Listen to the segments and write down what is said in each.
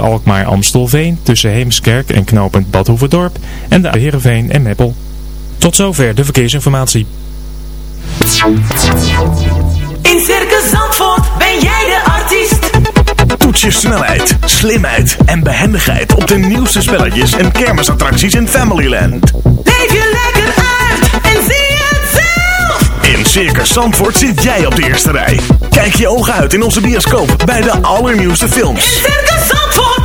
Alkmaar-Amstelveen tussen Heemskerk en knooppunt Badhoevedorp en de Heerenveen en Meppel. Tot zover de verkeersinformatie. In Circus Zandvoort ben jij de artiest. Toets je snelheid, slimheid en behendigheid op de nieuwste spelletjes en kermisattracties in Familyland. Leef je lekker uit en zie het zelf. In Circus Zandvoort zit jij op de eerste rij. Kijk je ogen uit in onze bioscoop bij de allernieuwste films. In Circus Zandvoort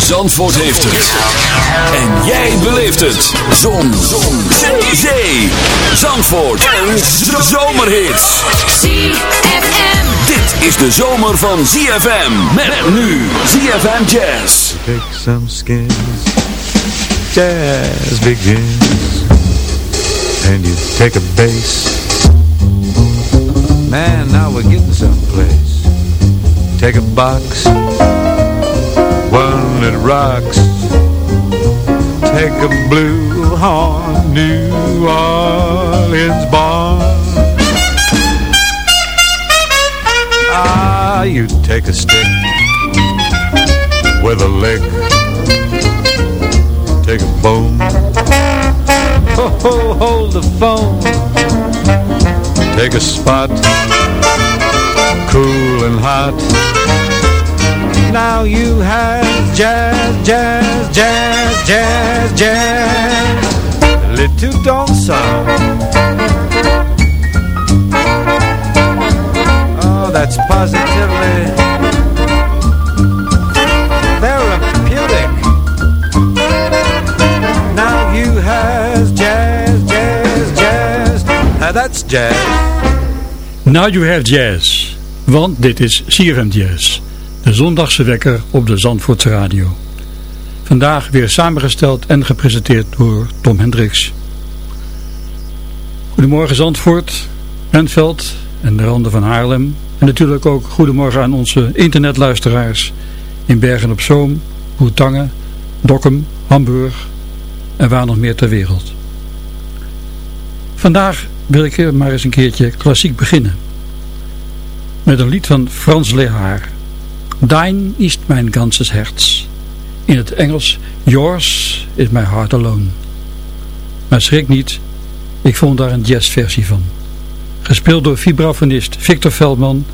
Zandvoort heeft het. En jij beleeft het. Zon. Zon. Zee. Zandvoort. En zomerhits. ZFM. Dit is de zomer van ZFM. Met nu ZFM Jazz. Take some skins. Jazz begins. And you take a bass. Man, now we're getting someplace. Take a box. One that rocks. Take a blue horn, New Orleans born. Ah, you take a stick with a lick. Take a bone. Ho, hold the phone. Take a spot, cool and hot. Now you have jazz, jazz, jazz, jazz, jazz. A little don't sound. Oh, that's positively. Now that's jazz. Now You Have Jazz, want dit is CFM Jazz, de zondagse wekker op de Zandvoortse Radio. Vandaag weer samengesteld en gepresenteerd door Tom Hendricks. Goedemorgen Zandvoort, Benveld en de randen van Haarlem. En natuurlijk ook goedemorgen aan onze internetluisteraars in Bergen op Zoom, Hoetangen, Dokkum, Hamburg en waar nog meer ter wereld. Vandaag wil ik maar eens een keertje klassiek beginnen. Met een lied van Frans Lehaar. Dein ist mein ganzes Herz. In het Engels, Yours is my heart alone. Maar schrik niet, ik vond daar een jazzversie van. Gespeeld door vibrafonist Victor Veldman,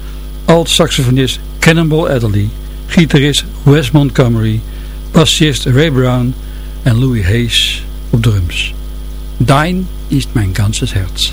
alt-saxofonist Cannonball Adderley, gitarist Wes Montgomery, bassist Ray Brown en Louis Hayes op drums. Dein ist mein ganzes Herz.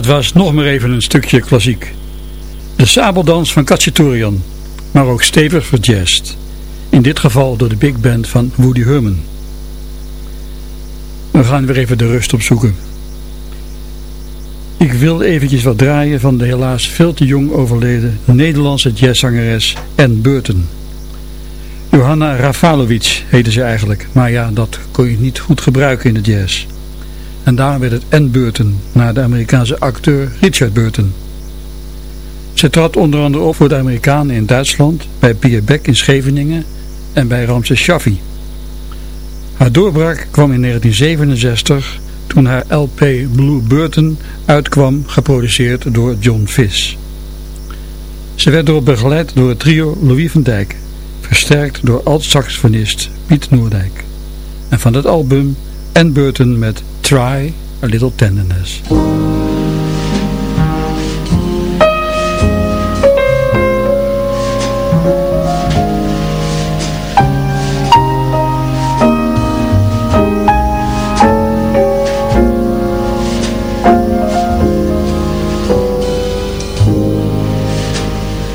Dat was nog maar even een stukje klassiek. De sabeldans van Cacciatorian, maar ook stevig verjazzed. In dit geval door de big band van Woody Herman. We gaan weer even de rust opzoeken. Ik wil eventjes wat draaien van de helaas veel te jong overleden Nederlandse jazzzangeres Anne Burton. Johanna Rafalovic heette ze eigenlijk, maar ja, dat kon je niet goed gebruiken in de jazz. En daar werd het Anne Burton, naar de Amerikaanse acteur Richard Burton. Ze trad onder andere op voor de Amerikanen in Duitsland, bij Pierre Beck in Scheveningen en bij Ramses Shaffi. Haar doorbraak kwam in 1967 toen haar LP Blue Burton uitkwam, geproduceerd door John Fish. Ze werd erop begeleid door het trio Louis van Dijk, versterkt door alt-saxofonist Piet Noordijk. En van het album Anne Burton met Try a Little Tenderness.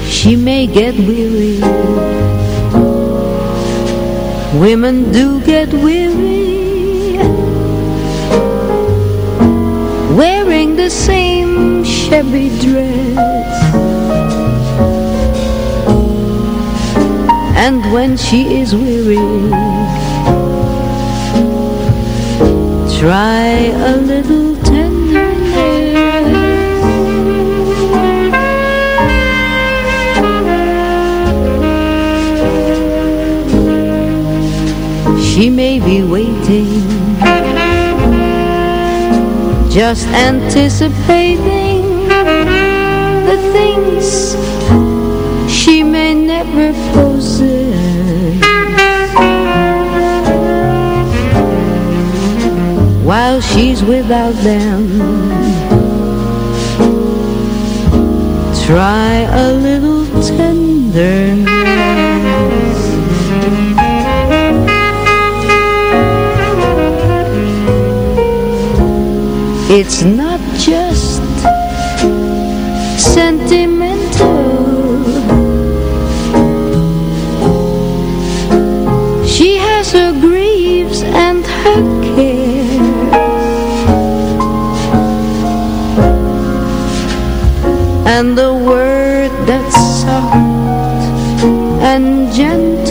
She may get weary Women do get weary Wearing the same shabby dress. And when she is weary Try a little tenderness. She may be waiting Just anticipating The things She may never possess While she's without them Try a little tenderness It's not just sentimental. She has her griefs and her cares. And the word that's soft and gentle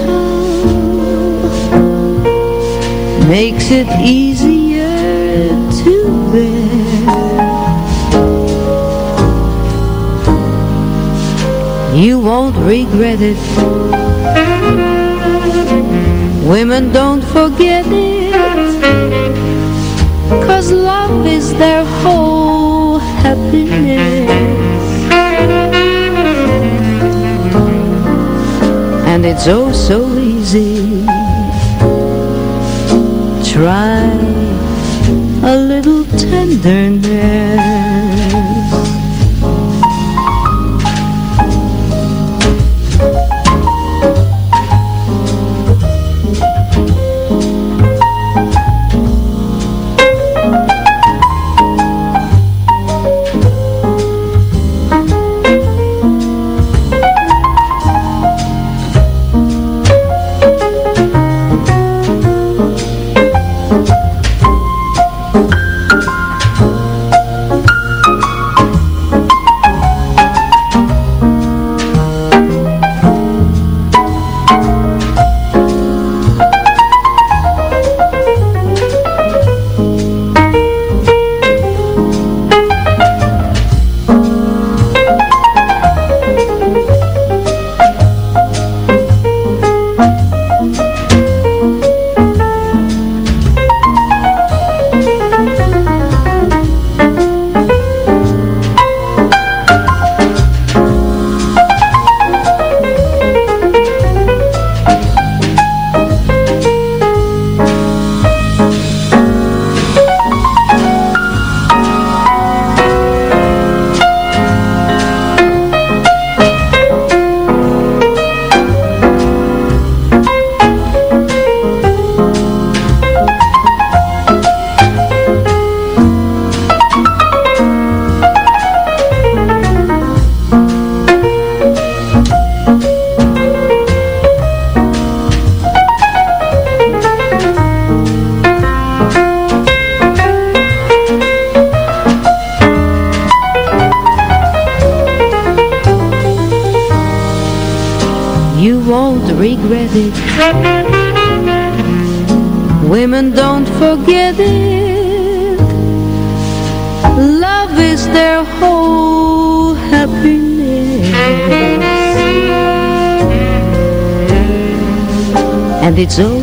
Makes it easier won't regret it. Women don't forget it Cause love is their whole happiness. And it's oh so easy. Try a little tenderness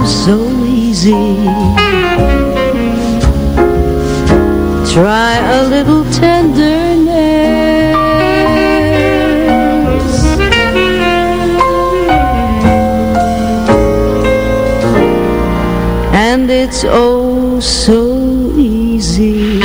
so easy. Try a little tenderness. And it's oh so easy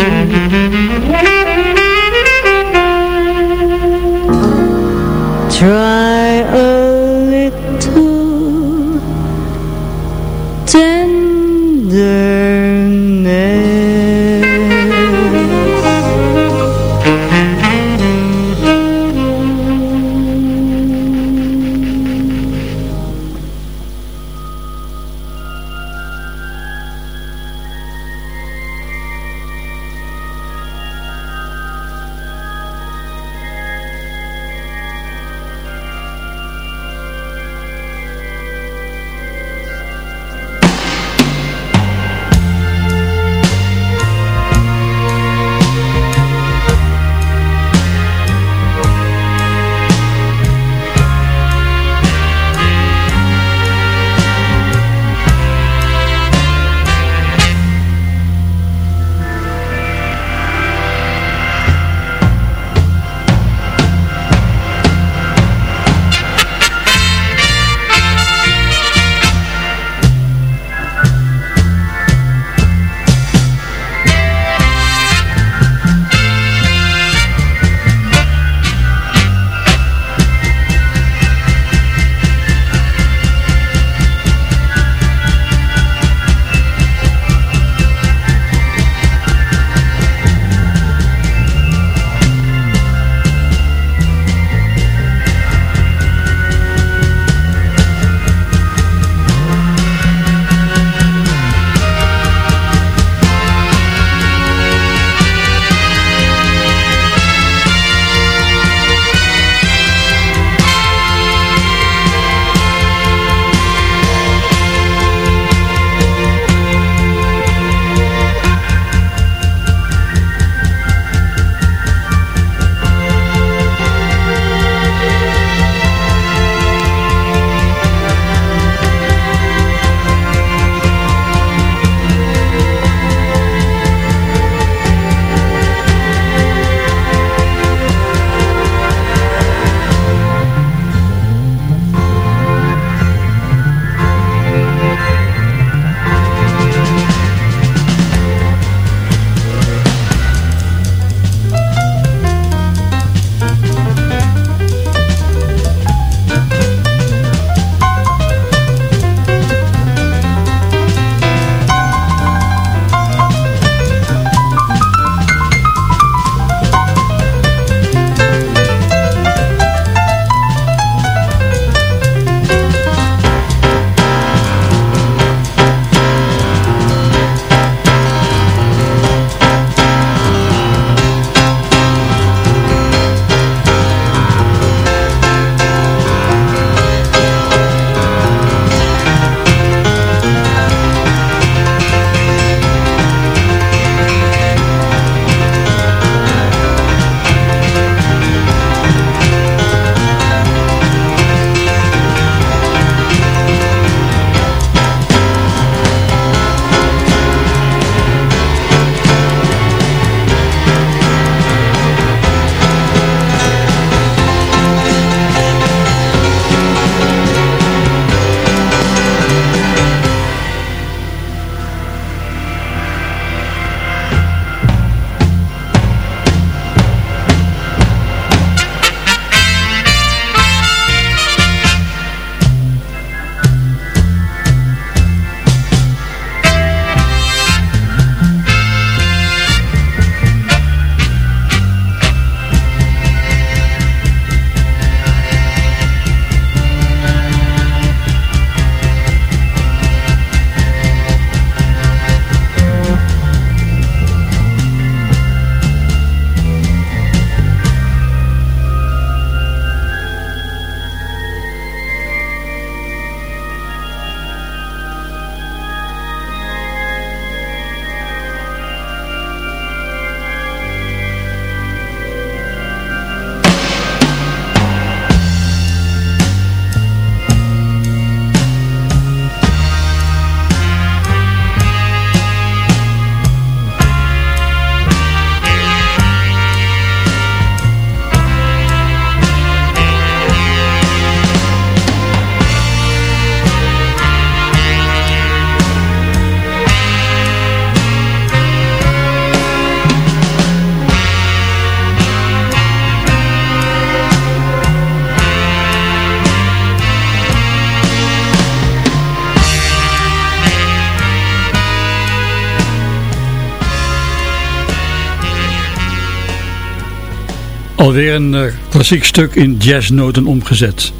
Alweer een uh, klassiek stuk in jazznoten omgezet.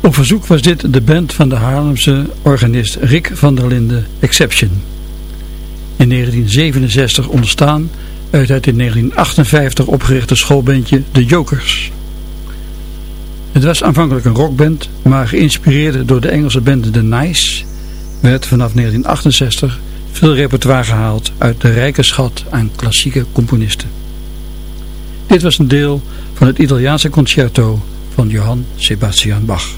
Op verzoek was dit de band van de Haarlemse organist Rick van der Linden Exception. In 1967 ontstaan uit het in 1958 opgerichte schoolbandje The Jokers. Het was aanvankelijk een rockband, maar geïnspireerd door de Engelse band The Nice werd vanaf 1968 veel repertoire gehaald uit de rijke schat aan klassieke componisten. Dit was een deel van het Italiaanse concerto van Johann Sebastian Bach.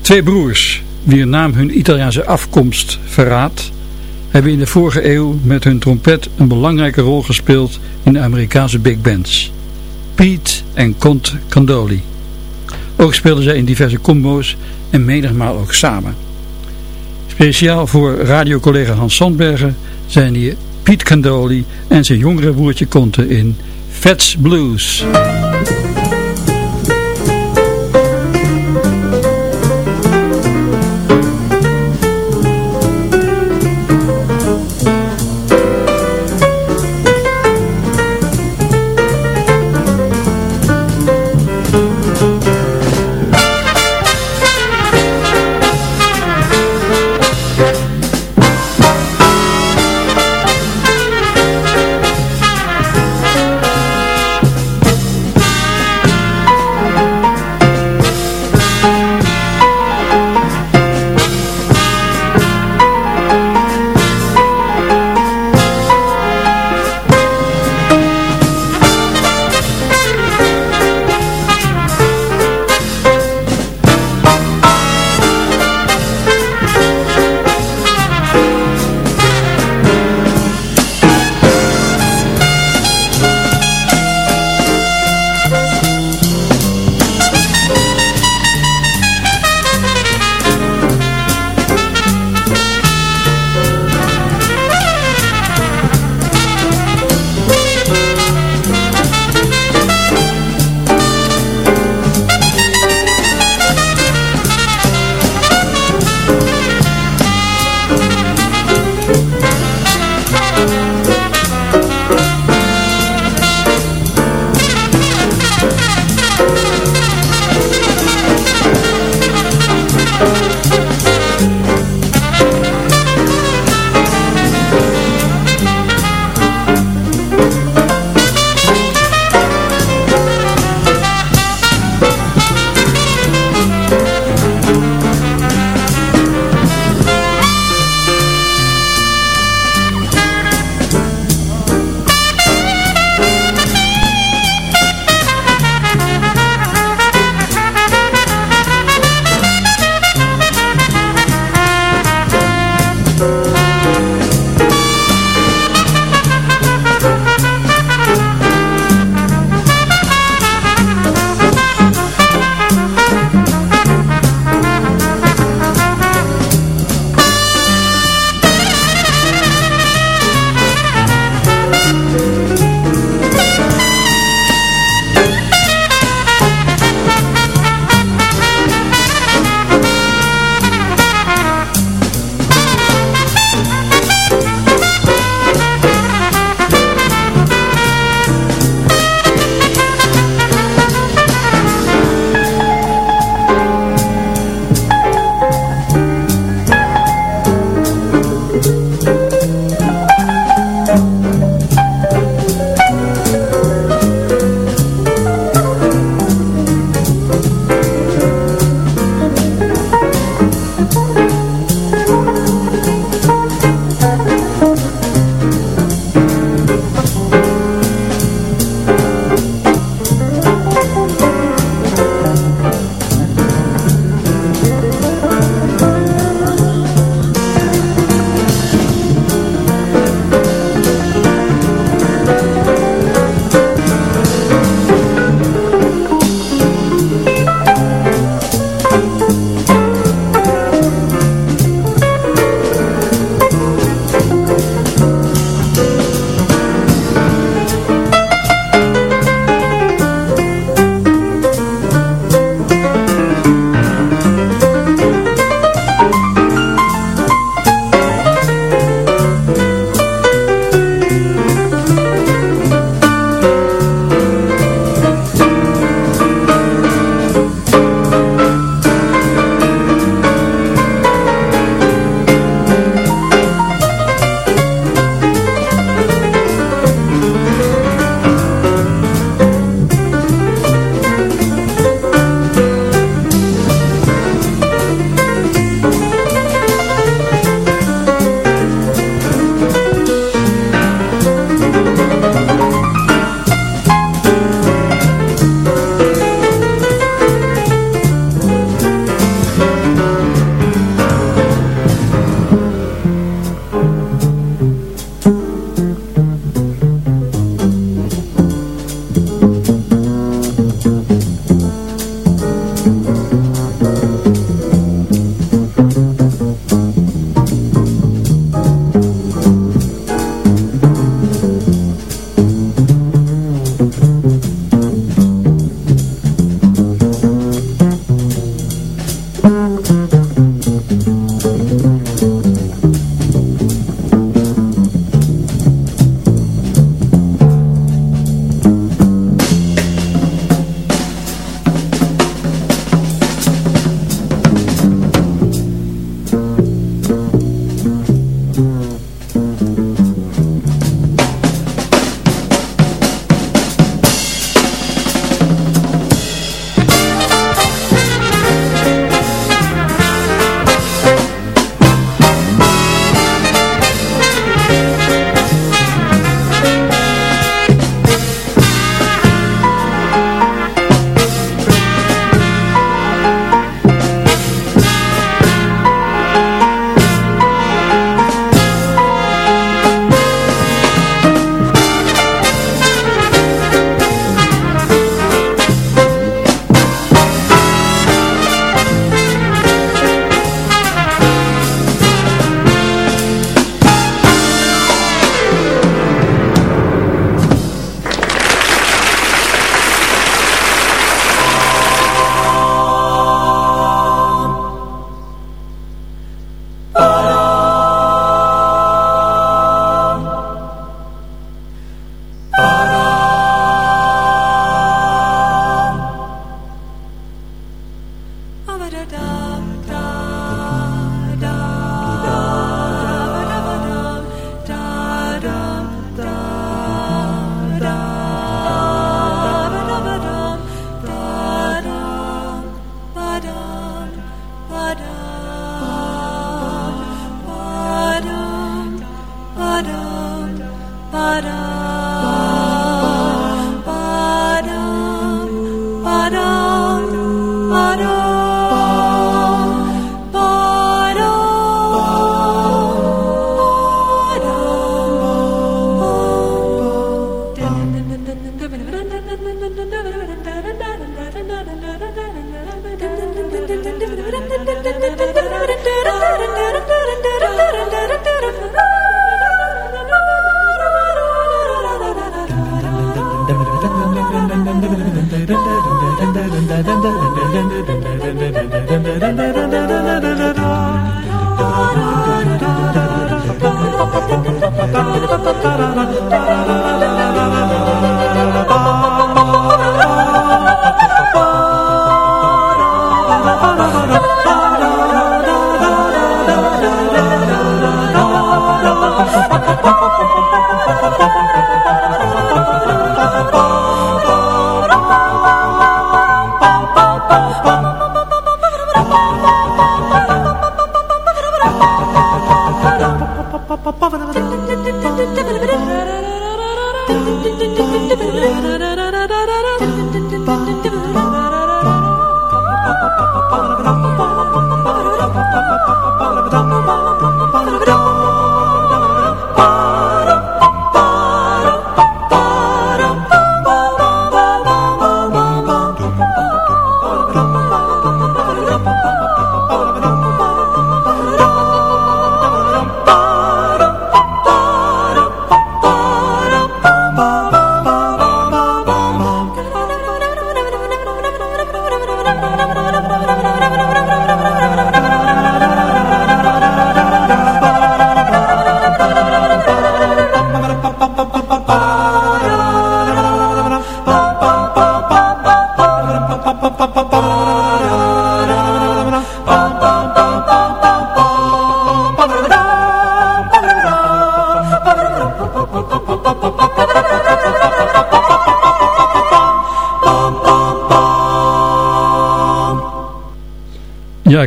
Twee broers, wier naam hun Italiaanse afkomst verraadt, hebben in de vorige eeuw met hun trompet een belangrijke rol gespeeld in de Amerikaanse big bands. Pete en Cont Candoli. Ook speelden zij in diverse combo's en menigmaal ook samen. Speciaal voor radiocollega Hans Sandbergen zijn hier Piet Candoli en zijn jongere broertje Conte in Fats Blues.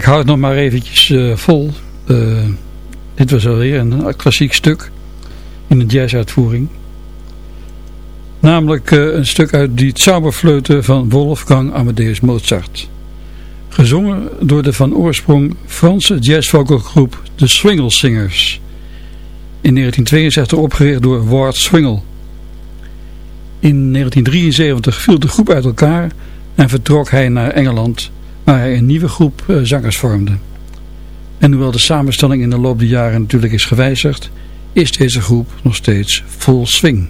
Ik hou het nog maar eventjes uh, vol. Uh, dit was alweer een klassiek stuk in een jazzuitvoering. Namelijk uh, een stuk uit die Zauberfleuten van Wolfgang Amadeus Mozart. Gezongen door de van oorsprong Franse jazzvocalgroep de Swingle Singers. In 1962 opgericht door Ward Swingle. In 1973 viel de groep uit elkaar en vertrok hij naar Engeland waar hij een nieuwe groep uh, zangers vormde. En hoewel de samenstelling in de loop der jaren natuurlijk is gewijzigd, is deze groep nog steeds vol swing.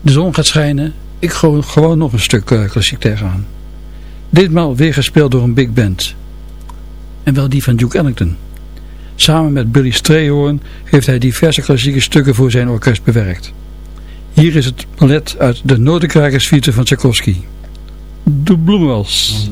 De zon gaat schijnen, ik gooi gewoon nog een stuk uh, klassiek tegenaan. Ditmaal weer gespeeld door een big band. En wel die van Duke Ellington. Samen met Billy Strayhorn heeft hij diverse klassieke stukken voor zijn orkest bewerkt. Hier is het ballet uit de Noorderkrakerssuite van Tchaikovsky. De Bloemels.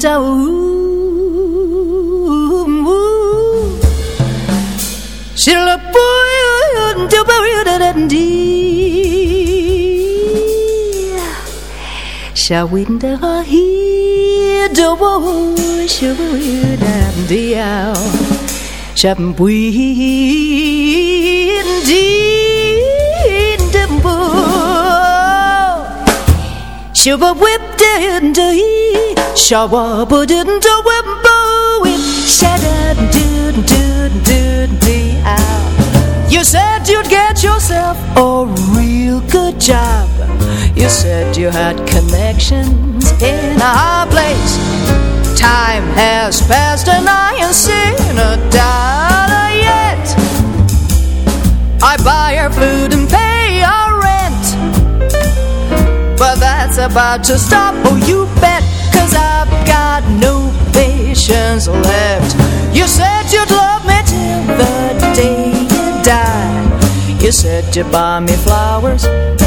We didn't Shilla boy, do Shall we do he do shall we do shall we Shuba whip did he Shawa didn't do whip whip Shada did did did You said you'd get yourself a real good job. You said you had connections in a high place. Time has passed and I ain't seen a dollar yet. I buy her food and pay her rent. but that's about to stop, oh you bet got no patience left. You said you'd love me till the day you die. You said you'd buy me flowers,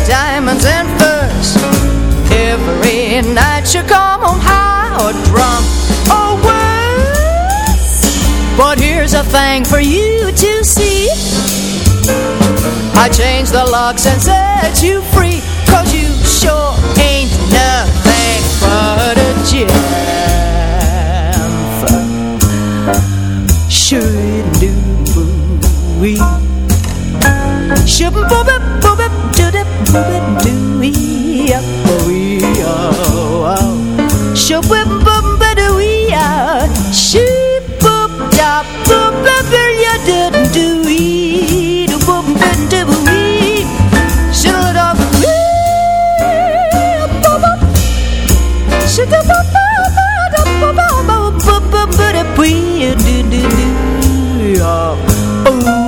diamonds and furs. Every night you come home high or drunk or oh, worse But here's a thing for you to see. I changed the locks and set you free Cause you sure ain't nothing but a jam Should do we. Should boob boob do it boob do we up we oh but we are Should boop da boop ba ya didn't do we do do we Should up Oh,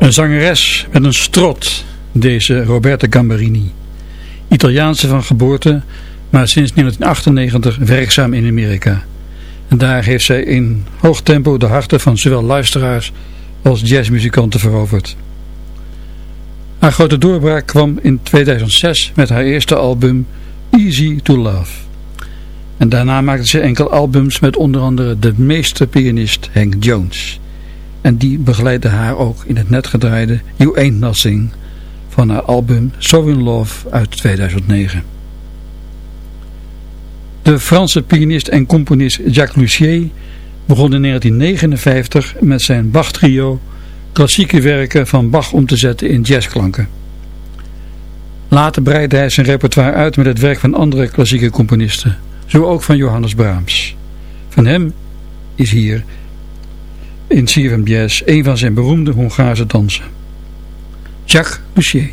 Een zangeres met een strot, deze Roberta Gambarini. Italiaanse van geboorte, maar sinds 1998 werkzaam in Amerika. En daar heeft zij in hoog tempo de harten van zowel luisteraars als jazzmuzikanten veroverd. Haar grote doorbraak kwam in 2006 met haar eerste album Easy to Love. En daarna maakte ze enkel albums met onder andere de meesterpianist Hank Jones. En die begeleidde haar ook in het net gedraaide You Ain't Nothing van haar album So In Love uit 2009. De Franse pianist en componist Jacques Lussier begon in 1959 met zijn Bach-trio klassieke werken van Bach om te zetten in jazzklanken. Later breidde hij zijn repertoire uit met het werk van andere klassieke componisten, zo ook van Johannes Brahms. Van hem is hier in Jazz een van zijn beroemde Hongaarse dansen. Jacques Lussier.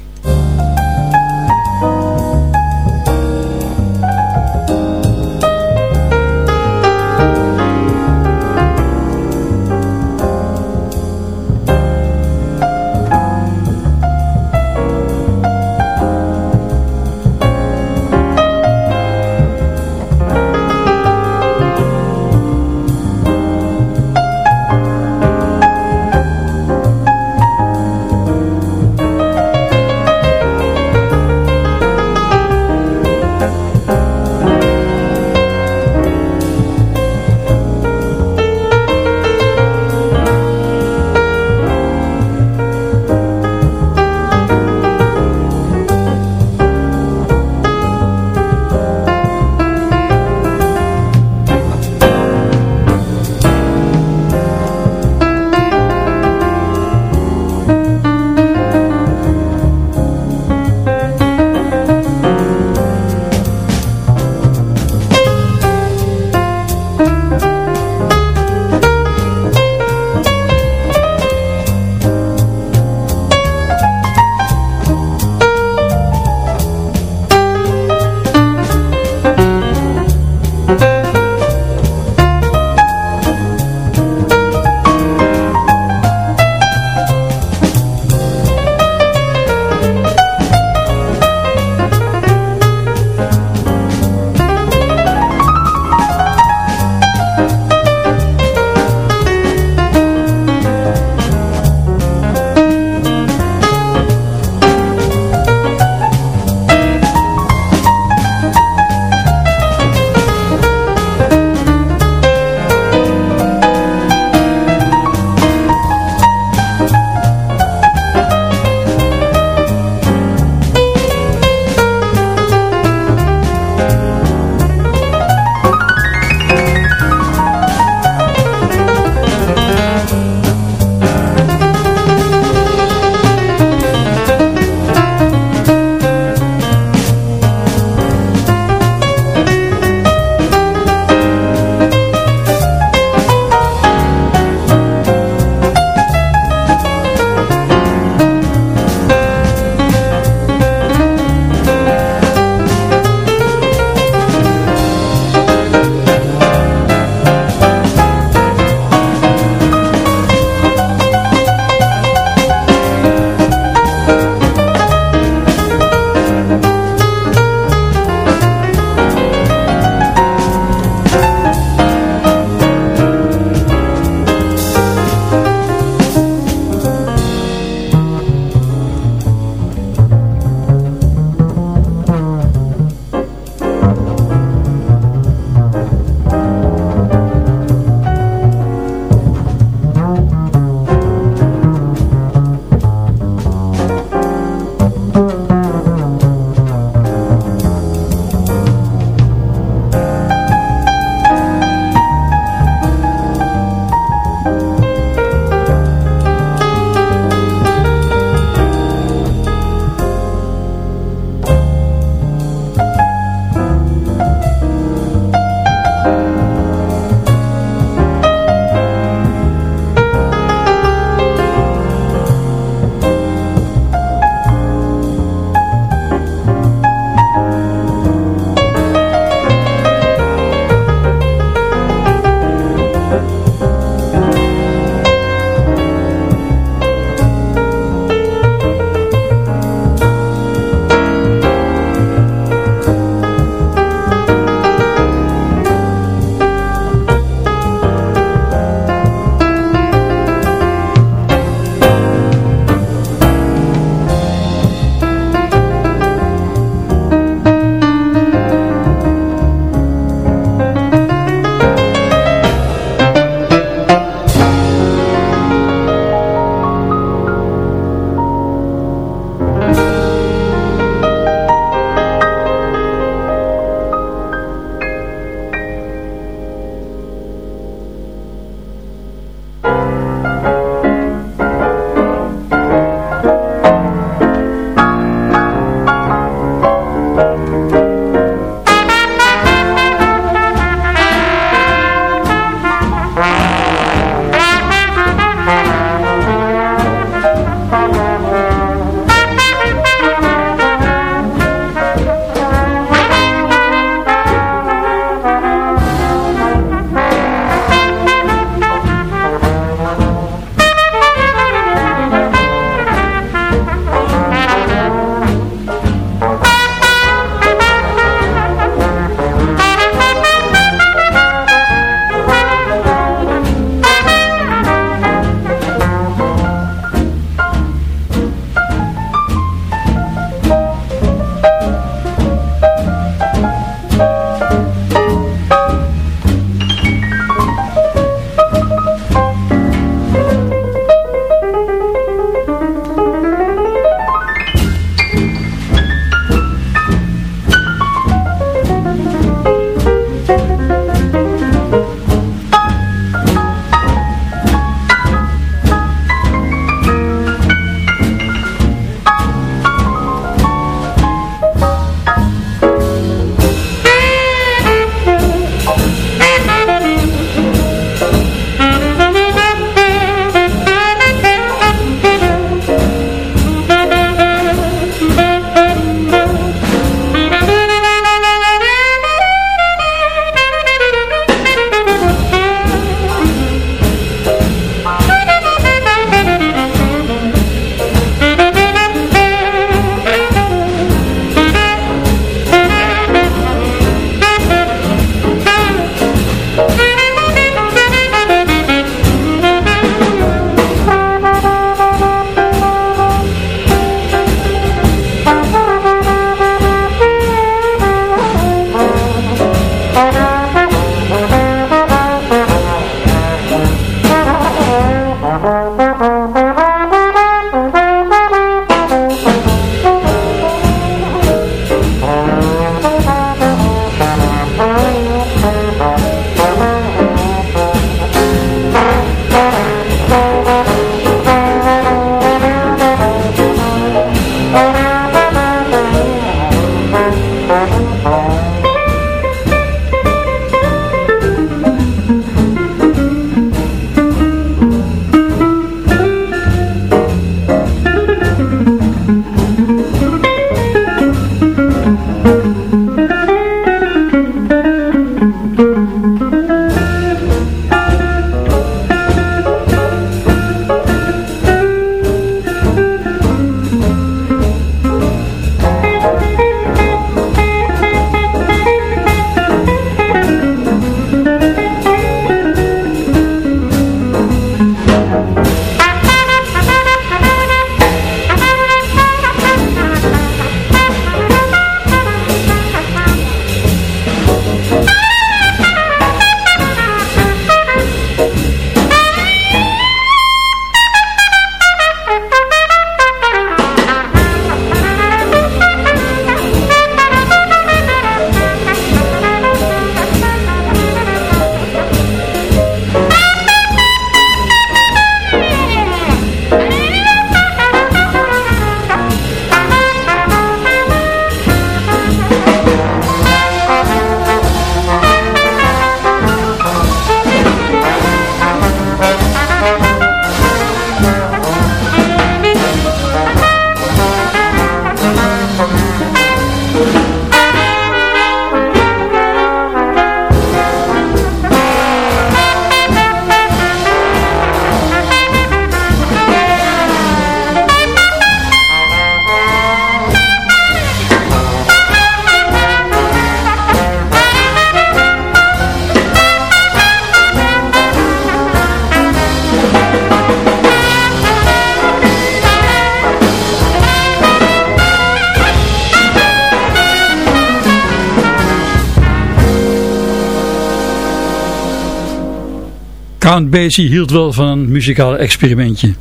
Count Basie hield wel van een muzikaal experimentje.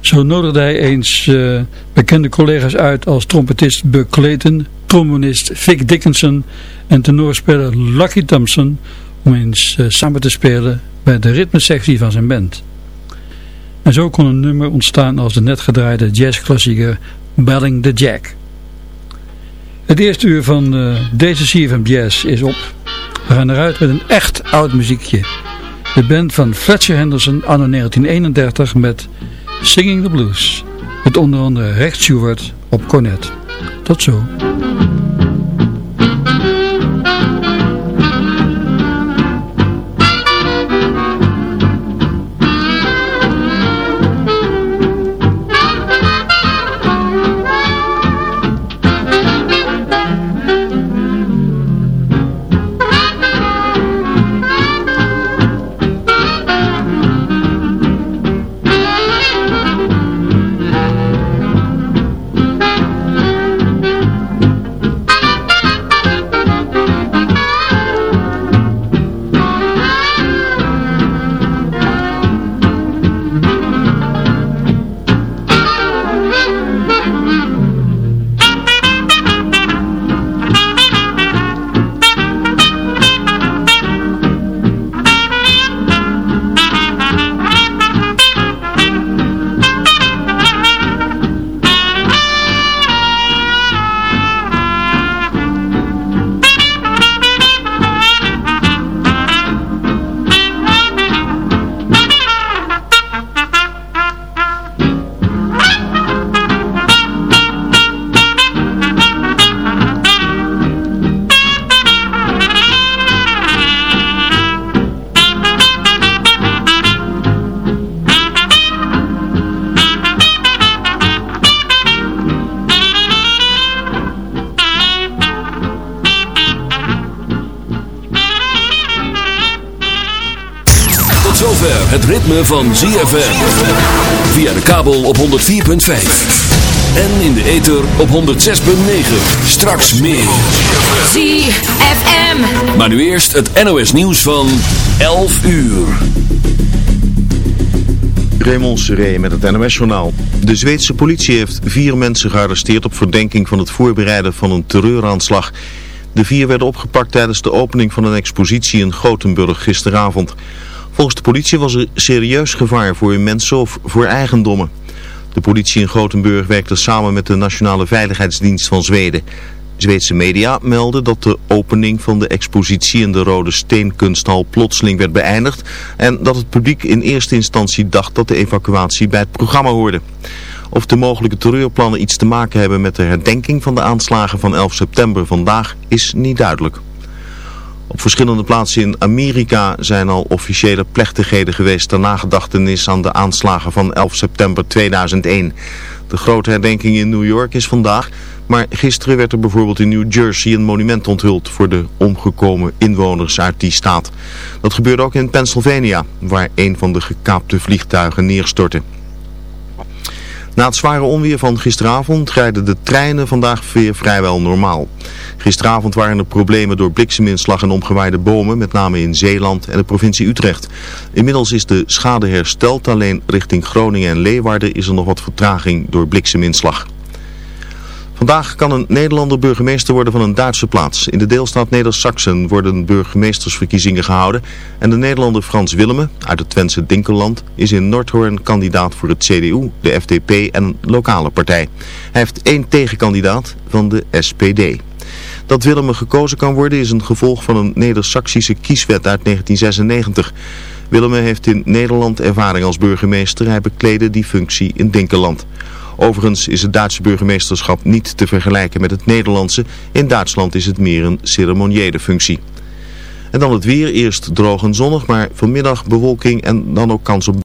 Zo nodigde hij eens uh, bekende collega's uit als trompetist Buck Clayton, trombonist Vic Dickinson en tenorspeler Lucky Thompson om eens uh, samen te spelen bij de ritmesectie van zijn band. En zo kon een nummer ontstaan als de net gedraaide jazzklassieker Belling the Jack. Het eerste uur van uh, deze CFM Jazz is op. We gaan eruit met een echt oud muziekje. De band van Fletcher Henderson anno 1931 met Singing the Blues. Met onder andere Rex Stewart op cornet. Tot zo. Van ZFM. Via de kabel op 104.5. En in de ether op 106.9. Straks meer. ZFM. Maar nu eerst het NOS nieuws van 11 uur. Raymond Seré met het NOS-journaal. De Zweedse politie heeft vier mensen gearresteerd op verdenking van het voorbereiden van een terreuraanslag. De vier werden opgepakt tijdens de opening van een expositie in Gothenburg gisteravond. Volgens de politie was er serieus gevaar voor mensen of voor eigendommen. De politie in Gothenburg werkte samen met de Nationale Veiligheidsdienst van Zweden. Zweedse media melden dat de opening van de expositie in de Rode Steenkunsthal plotseling werd beëindigd en dat het publiek in eerste instantie dacht dat de evacuatie bij het programma hoorde. Of de mogelijke terreurplannen iets te maken hebben met de herdenking van de aanslagen van 11 september vandaag is niet duidelijk. Op verschillende plaatsen in Amerika zijn al officiële plechtigheden geweest ter nagedachtenis aan de aanslagen van 11 september 2001. De grote herdenking in New York is vandaag, maar gisteren werd er bijvoorbeeld in New Jersey een monument onthuld voor de omgekomen inwoners uit die staat. Dat gebeurde ook in Pennsylvania, waar een van de gekaapte vliegtuigen neerstortte. Na het zware onweer van gisteravond rijden de treinen vandaag weer vrijwel normaal. Gisteravond waren er problemen door blikseminslag en omgewaaide bomen, met name in Zeeland en de provincie Utrecht. Inmiddels is de schade hersteld, alleen richting Groningen en Leeuwarden is er nog wat vertraging door blikseminslag. Vandaag kan een Nederlander burgemeester worden van een Duitse plaats. In de deelstaat Neder-Saxen worden burgemeestersverkiezingen gehouden. En de Nederlander Frans Willemme uit het Twentse Dinkeland is in Noordhoorn kandidaat voor het CDU, de FDP en een lokale partij. Hij heeft één tegenkandidaat van de SPD. Dat Willemme gekozen kan worden is een gevolg van een Neder-Saxische kieswet uit 1996. Willemme heeft in Nederland ervaring als burgemeester. Hij bekleedde die functie in Dinkeland. Overigens is het Duitse burgemeesterschap niet te vergelijken met het Nederlandse. In Duitsland is het meer een ceremoniële functie. En dan het weer. Eerst droog en zonnig, maar vanmiddag bewolking en dan ook kans op...